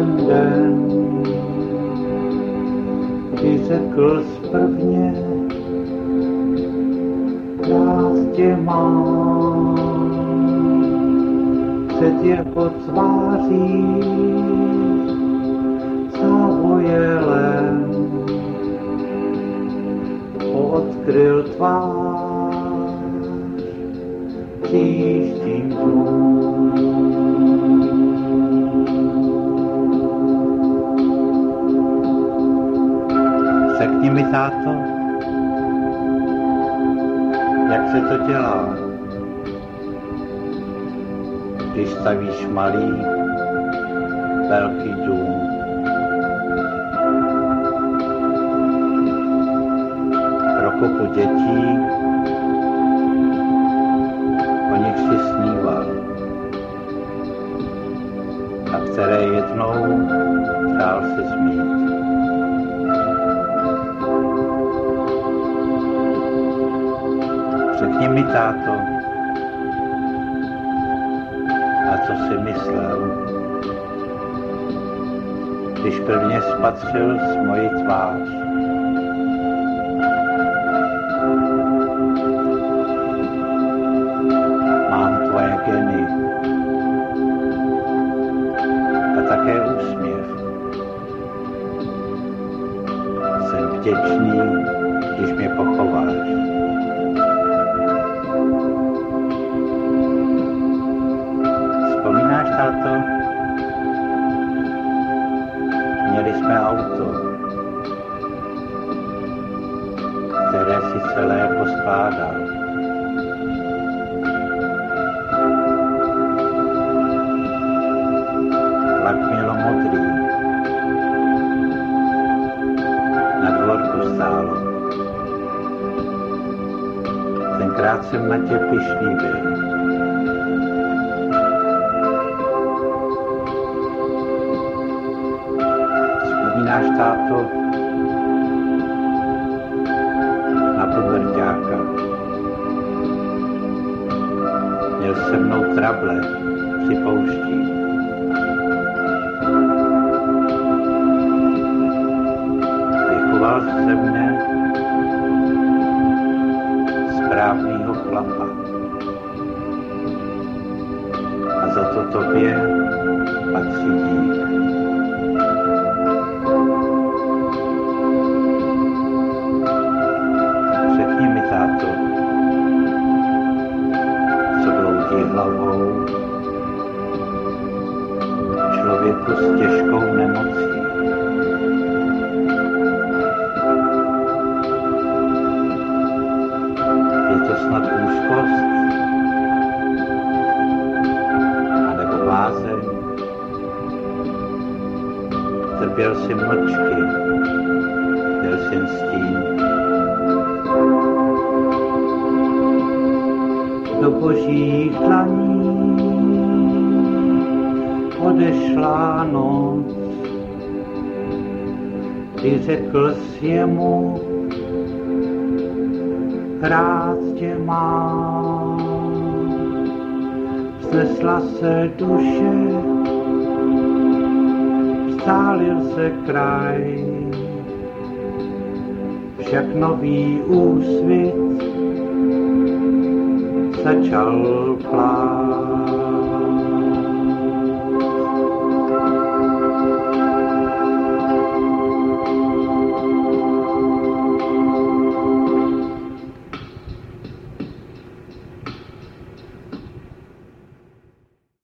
ten den, kdy řekl zprvně, rád tě mám. Před jeho tváří závojelen odkryl tvář příštím dnům. Táto, jak se to dělá, když stavíš malý, velký dům. Pro kupu dětí, Řekni mi, táto, a co si myslel, když prvně spatřil s moji tvář. Mám tvoje geny a také úsměv. Jsem vděčný, když mě pochováš. Táto? Měli jsme auto, které si celé poskládal. Vlak mělo modrý, na dvorku stálo. Tenkrát jsem na tě pišný byl. Vzpomínáš, táto, na puberťáka. Měl se mnou trable při pouští. Vychoval ze mne správnýho chlapa. A za to tobě patří dík. Člověku s těžkou nemocí. Je to snad úzkost? A nebo blázeň? Trpěl si mlčky, byl jsem stín. do božích dlaní odešla noc. Ty řekl jsi jemu, rád tě mám. Vznesla se duše, vstálil se kraj, však nový úsvit začal plát.